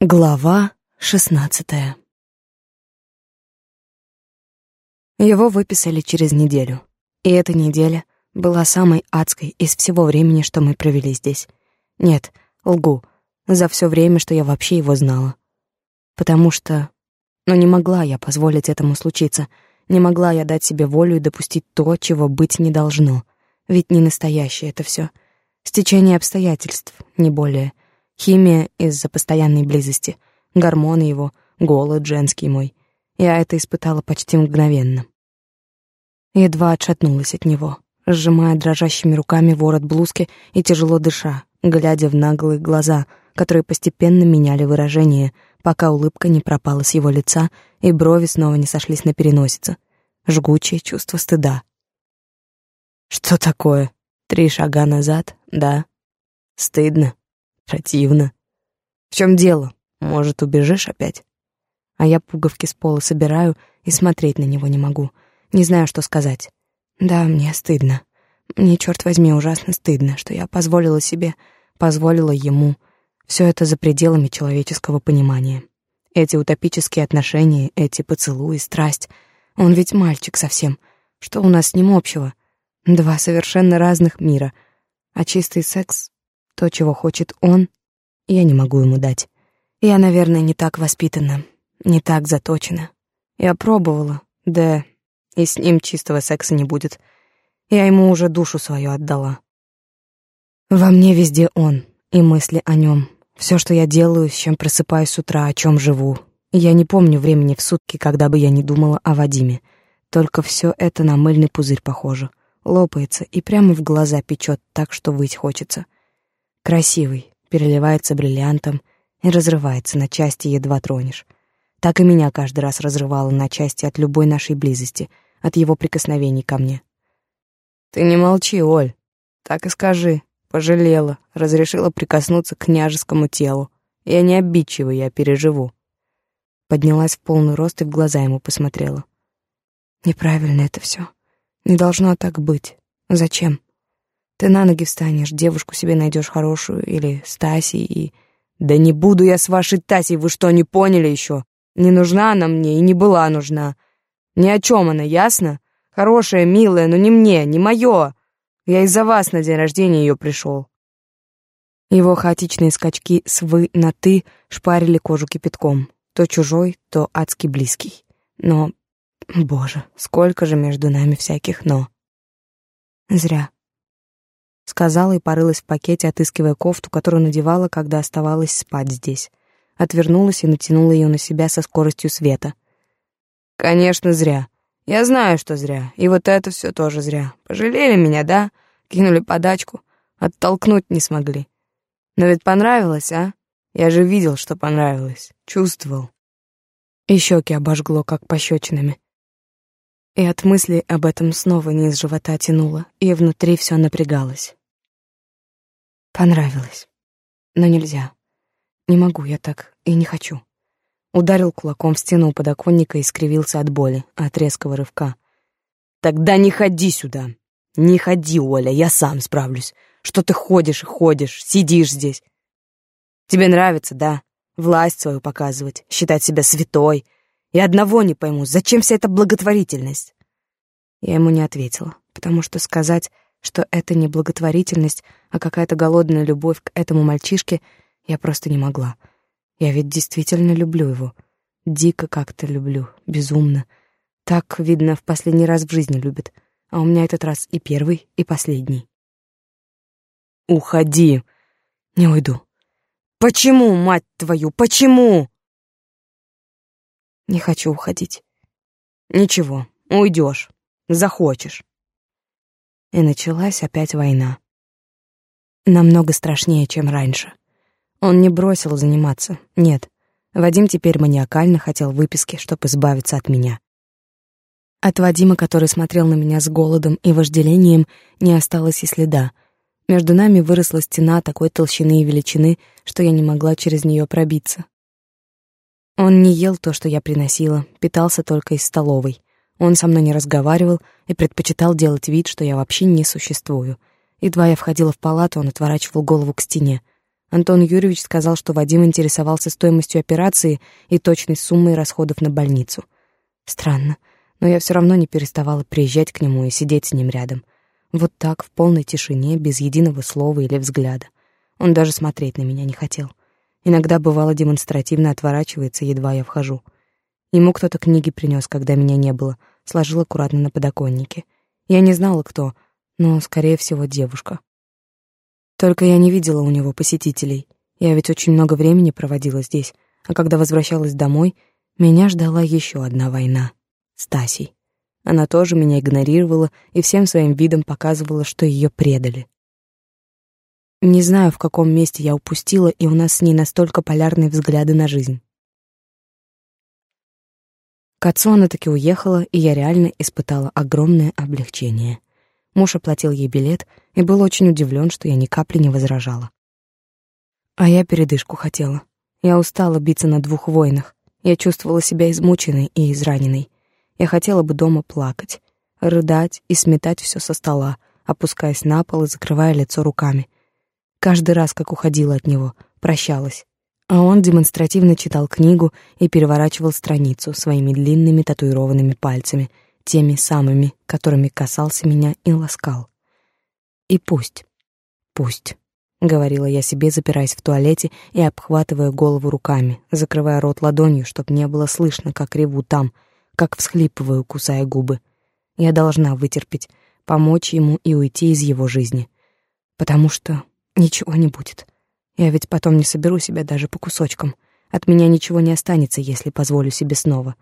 Глава шестнадцатая Его выписали через неделю, и эта неделя была самой адской из всего времени, что мы провели здесь. Нет, лгу, за все время, что я вообще его знала. Потому что... Ну, не могла я позволить этому случиться, не могла я дать себе волю и допустить то, чего быть не должно. Ведь не настоящее это все. Стечение обстоятельств, не более — Химия из-за постоянной близости, гормоны его, голод женский мой. Я это испытала почти мгновенно. Едва отшатнулась от него, сжимая дрожащими руками ворот блузки и тяжело дыша, глядя в наглые глаза, которые постепенно меняли выражение, пока улыбка не пропала с его лица и брови снова не сошлись на переносице. Жгучее чувство стыда. Что такое? Три шага назад, да? Стыдно. Противно. В чем дело? Может, убежишь опять? А я пуговки с пола собираю и смотреть на него не могу. Не знаю, что сказать. Да, мне стыдно. Мне, черт возьми, ужасно стыдно, что я позволила себе, позволила ему. Все это за пределами человеческого понимания. Эти утопические отношения, эти поцелуи, страсть. Он ведь мальчик совсем. Что у нас с ним общего? Два совершенно разных мира. А чистый секс то, чего хочет он, я не могу ему дать. Я, наверное, не так воспитана, не так заточена. Я пробовала, да и с ним чистого секса не будет. Я ему уже душу свою отдала. Во мне везде он и мысли о нем. Все, что я делаю, с чем просыпаюсь с утра, о чем живу. Я не помню времени в сутки, когда бы я не думала о Вадиме. Только все это на мыльный пузырь похоже. Лопается и прямо в глаза печет так, что выть хочется. Красивый, переливается бриллиантом и разрывается на части, едва тронешь. Так и меня каждый раз разрывало на части от любой нашей близости, от его прикосновений ко мне. «Ты не молчи, Оль. Так и скажи. Пожалела, разрешила прикоснуться к княжескому телу. Я не обидчивый, я переживу». Поднялась в полный рост и в глаза ему посмотрела. «Неправильно это все. Не должно так быть. Зачем?» Ты на ноги встанешь, девушку себе найдешь хорошую или Стаси и... Да не буду я с вашей Тасей, вы что, не поняли еще? Не нужна она мне и не была нужна. Ни о чем она, ясно? Хорошая, милая, но не мне, не мое. Я из-за вас на день рождения ее пришел. Его хаотичные скачки с «вы» на «ты» шпарили кожу кипятком. То чужой, то адски близкий. Но, боже, сколько же между нами всяких «но». Зря сказала и порылась в пакете, отыскивая кофту, которую надевала, когда оставалась спать здесь. Отвернулась и натянула ее на себя со скоростью света. Конечно, зря. Я знаю, что зря. И вот это все тоже зря. Пожалели меня, да? Кинули подачку, оттолкнуть не смогли. Но ведь понравилось, а? Я же видел, что понравилось, чувствовал. И щеки обожгло, как пощечинами. И от мысли об этом снова низ живота тянуло, и внутри все напрягалось. Понравилось. Но нельзя. Не могу я так и не хочу. Ударил кулаком в стену у подоконника и скривился от боли, от резкого рывка. «Тогда не ходи сюда! Не ходи, Оля, я сам справлюсь. Что ты ходишь и ходишь, сидишь здесь? Тебе нравится, да? Власть свою показывать, считать себя святой. И одного не пойму, зачем вся эта благотворительность?» Я ему не ответила, потому что сказать что это не благотворительность, а какая-то голодная любовь к этому мальчишке, я просто не могла. Я ведь действительно люблю его. Дико как-то люблю, безумно. Так, видно, в последний раз в жизни любит. А у меня этот раз и первый, и последний. «Уходи!» «Не уйду». «Почему, мать твою, почему?» «Не хочу уходить». «Ничего, уйдешь. Захочешь». И началась опять война. Намного страшнее, чем раньше. Он не бросил заниматься, нет. Вадим теперь маниакально хотел выписки, чтобы избавиться от меня. От Вадима, который смотрел на меня с голодом и вожделением, не осталось и следа. Между нами выросла стена такой толщины и величины, что я не могла через нее пробиться. Он не ел то, что я приносила, питался только из столовой. Он со мной не разговаривал и предпочитал делать вид, что я вообще не существую. Едва я входила в палату, он отворачивал голову к стене. Антон Юрьевич сказал, что Вадим интересовался стоимостью операции и точной суммой расходов на больницу. Странно, но я все равно не переставала приезжать к нему и сидеть с ним рядом. Вот так, в полной тишине, без единого слова или взгляда. Он даже смотреть на меня не хотел. Иногда бывало демонстративно отворачивается, едва я вхожу. Ему кто-то книги принес, когда меня не было, сложил аккуратно на подоконнике. Я не знала, кто, но, скорее всего, девушка. Только я не видела у него посетителей. Я ведь очень много времени проводила здесь, а когда возвращалась домой, меня ждала еще одна война — Стасей. Она тоже меня игнорировала и всем своим видом показывала, что ее предали. Не знаю, в каком месте я упустила, и у нас с ней настолько полярные взгляды на жизнь. К отцу она таки уехала, и я реально испытала огромное облегчение. Муж оплатил ей билет и был очень удивлен, что я ни капли не возражала. А я передышку хотела. Я устала биться на двух войнах. Я чувствовала себя измученной и израненной. Я хотела бы дома плакать, рыдать и сметать все со стола, опускаясь на пол и закрывая лицо руками. Каждый раз, как уходила от него, прощалась. А он демонстративно читал книгу и переворачивал страницу своими длинными татуированными пальцами, теми самыми, которыми касался меня и ласкал. И пусть, пусть, — говорила я себе, запираясь в туалете и обхватывая голову руками, закрывая рот ладонью, чтоб не было слышно, как реву там, как всхлипываю, кусая губы. Я должна вытерпеть, помочь ему и уйти из его жизни. Потому что Ничего не будет. Я ведь потом не соберу себя даже по кусочкам. От меня ничего не останется, если позволю себе снова.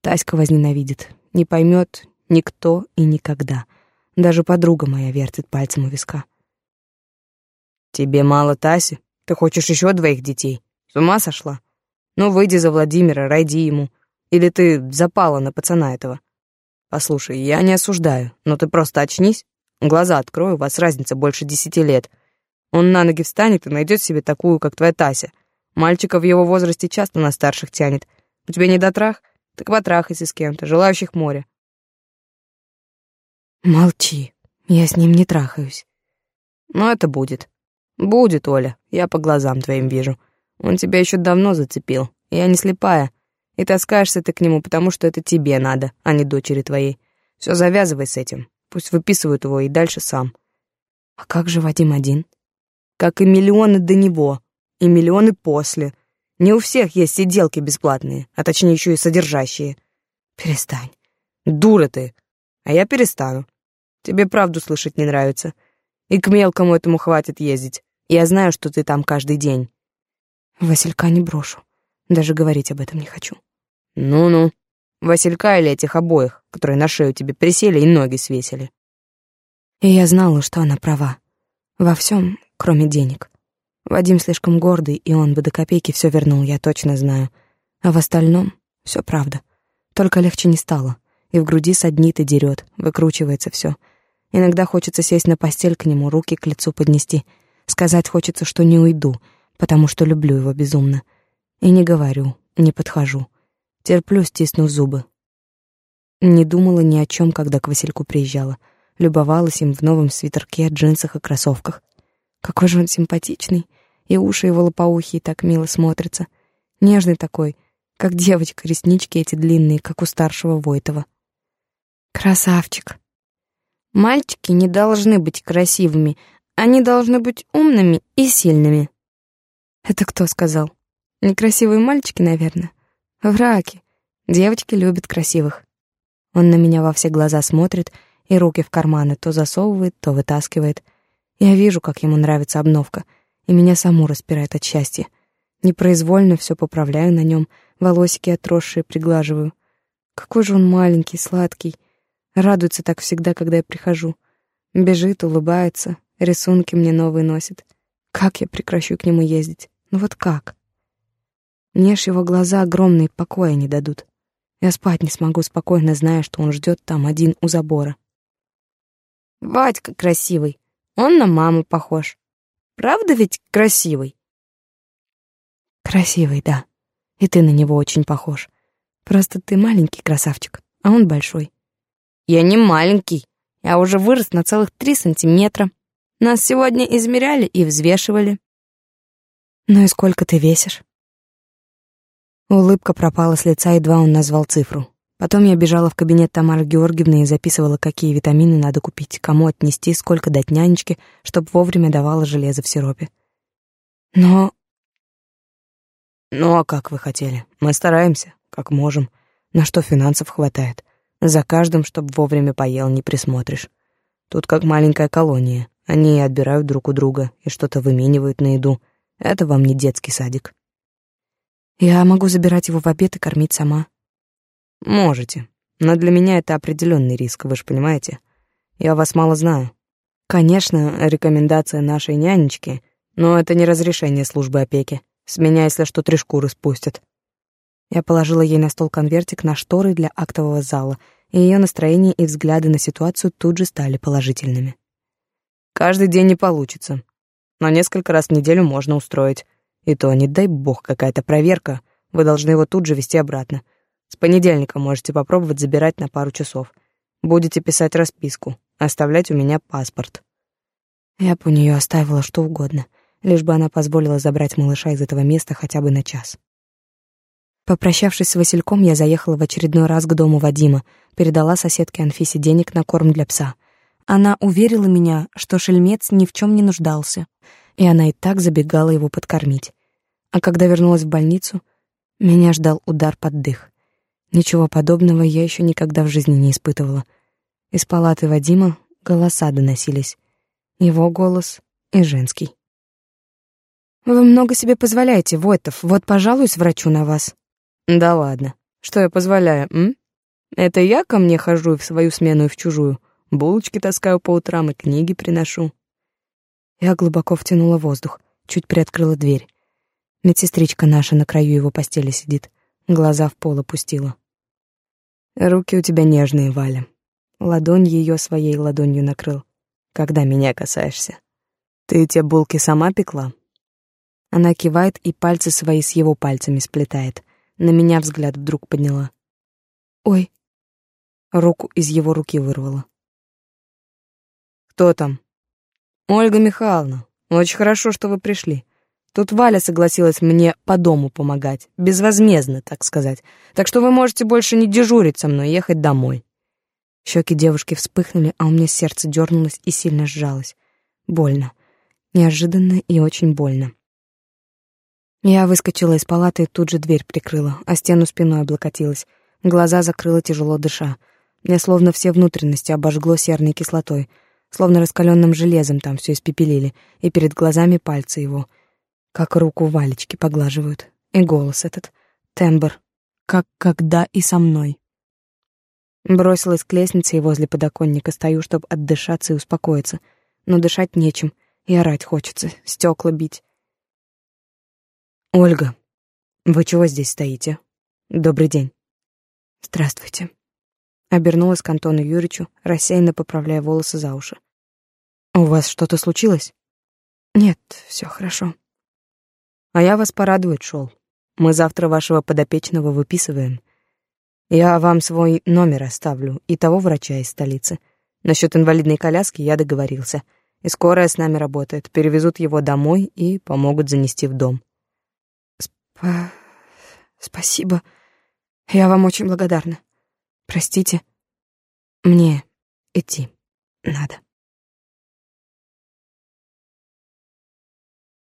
Таська возненавидит. Не поймет никто и никогда. Даже подруга моя вертит пальцем у виска. «Тебе мало Таси? Ты хочешь еще двоих детей? С ума сошла? Ну, выйди за Владимира, райди ему. Или ты запала на пацана этого? Послушай, я не осуждаю, но ты просто очнись. Глаза открой, у вас разница больше десяти лет. Он на ноги встанет и найдет себе такую, как твоя Тася. Мальчика в его возрасте часто на старших тянет. У тебя не дотрах? Так потрахайся с кем-то, желающих моря. Молчи, я с ним не трахаюсь. Ну, это будет. Будет, Оля, я по глазам твоим вижу. Он тебя еще давно зацепил. Я не слепая. И таскаешься ты к нему, потому что это тебе надо, а не дочери твоей. Все завязывай с этим. Пусть выписывают его и дальше сам. А как же Вадим один? Как и миллионы до него, и миллионы после. Не у всех есть сиделки бесплатные, а точнее еще и содержащие. Перестань. Дура ты. А я перестану. Тебе правду слышать не нравится. И к мелкому этому хватит ездить. Я знаю, что ты там каждый день. Василька не брошу. Даже говорить об этом не хочу. Ну-ну. Василька или этих обоих, которые на шею тебе присели и ноги свесили. И я знала, что она права. Во всем, кроме денег. Вадим слишком гордый, и он бы до копейки все вернул, я точно знаю. А в остальном все правда. Только легче не стало. И в груди саднит и дерет, выкручивается все. Иногда хочется сесть на постель к нему, руки к лицу поднести. Сказать хочется, что не уйду, потому что люблю его безумно. И не говорю, не подхожу. Терплю, стиснув зубы. Не думала ни о чем, когда к Васильку приезжала. Любовалась им в новом свитерке, джинсах и кроссовках. Какой же он симпатичный, и уши его лопоухие так мило смотрятся. Нежный такой, как девочка, реснички эти длинные, как у старшего Войтова. Красавчик. Мальчики не должны быть красивыми, они должны быть умными и сильными. Это кто сказал? Некрасивые мальчики, наверное. Враки. Девочки любят красивых. Он на меня во все глаза смотрит и руки в карманы то засовывает, то вытаскивает — я вижу, как ему нравится обновка, и меня саму распирает от счастья. Непроизвольно все поправляю на нем, волосики отросшие приглаживаю. Какой же он маленький, сладкий. Радуется так всегда, когда я прихожу. Бежит, улыбается, рисунки мне новые носит. Как я прекращу к нему ездить? Ну вот как? Мне ж его глаза огромные покоя не дадут. Я спать не смогу спокойно, зная, что он ждет там один у забора. «Батька красивый!» Он на маму похож. Правда ведь красивый? Красивый, да. И ты на него очень похож. Просто ты маленький красавчик, а он большой. Я не маленький. Я уже вырос на целых три сантиметра. Нас сегодня измеряли и взвешивали. «Ну и сколько ты весишь?» Улыбка пропала с лица, едва он назвал цифру. Потом я бежала в кабинет Тамары Георгиевны и записывала, какие витамины надо купить, кому отнести, сколько дать нянечке, чтобы вовремя давала железо в сиропе. Но... Ну а как вы хотели? Мы стараемся, как можем. На что финансов хватает. За каждым, чтобы вовремя поел, не присмотришь. Тут как маленькая колония. Они отбирают друг у друга и что-то выменивают на еду. Это вам не детский садик. Я могу забирать его в обед и кормить сама. Можете. Но для меня это определенный риск, вы же понимаете. Я вас мало знаю. Конечно, рекомендация нашей нянечки, но это не разрешение службы опеки. С меня, если что, три шкуры спустят. Я положила ей на стол конвертик на шторы для актового зала, и ее настроение и взгляды на ситуацию тут же стали положительными. Каждый день не получится, но несколько раз в неделю можно устроить. И то, не дай бог, какая-то проверка, вы должны его тут же вести обратно. С понедельника можете попробовать забирать на пару часов. Будете писать расписку, оставлять у меня паспорт. Я бы у нее оставила что угодно, лишь бы она позволила забрать малыша из этого места хотя бы на час. Попрощавшись с Васильком, я заехала в очередной раз к дому Вадима, передала соседке Анфисе денег на корм для пса. Она уверила меня, что шельмец ни в чем не нуждался, и она и так забегала его подкормить. А когда вернулась в больницу, меня ждал удар под дых. Ничего подобного я еще никогда в жизни не испытывала. Из палаты Вадима голоса доносились. Его голос и женский. «Вы много себе позволяете, Войтов. Вот пожалуюсь врачу на вас». «Да ладно. Что я позволяю, м? Это я ко мне хожу в свою смену и в чужую. Булочки таскаю по утрам и книги приношу». Я глубоко втянула воздух, чуть приоткрыла дверь. Медсестричка наша на краю его постели сидит, глаза в пол опустила. Руки у тебя нежные, Валя. Ладонь ее своей ладонью накрыл. Когда меня касаешься. Ты те булки сама пекла? Она кивает и пальцы свои с его пальцами сплетает. На меня взгляд вдруг подняла. Ой. Руку из его руки вырвала. Кто там? Ольга Михайловна. Очень хорошо, что вы пришли. Тут Валя согласилась мне по дому помогать, безвозмездно, так сказать. Так что вы можете больше не дежурить со мной, ехать домой. Щеки девушки вспыхнули, а у меня сердце дернулось и сильно сжалось. Больно. Неожиданно и очень больно. Я выскочила из палаты и тут же дверь прикрыла, а стену спиной облокотилась. Глаза закрыла тяжело дыша. Мне словно все внутренности обожгло серной кислотой, словно раскаленным железом там все испепелили, и перед глазами пальцы его — как руку Валечки поглаживают. И голос этот, тембр, как когда и со мной. Бросилась к лестнице и возле подоконника стою, чтобы отдышаться и успокоиться. Но дышать нечем, и орать хочется, стекла бить. «Ольга, вы чего здесь стоите? Добрый день». «Здравствуйте». Обернулась к Антону Юрьевичу, рассеянно поправляя волосы за уши. «У вас что-то случилось?» «Нет, все хорошо». А я вас порадовать шел. Мы завтра вашего подопечного выписываем. Я вам свой номер оставлю и того врача из столицы. Насчет инвалидной коляски я договорился. И скорая с нами работает. Перевезут его домой и помогут занести в дом. Спа... Спасибо. Я вам очень благодарна. Простите. Мне идти надо.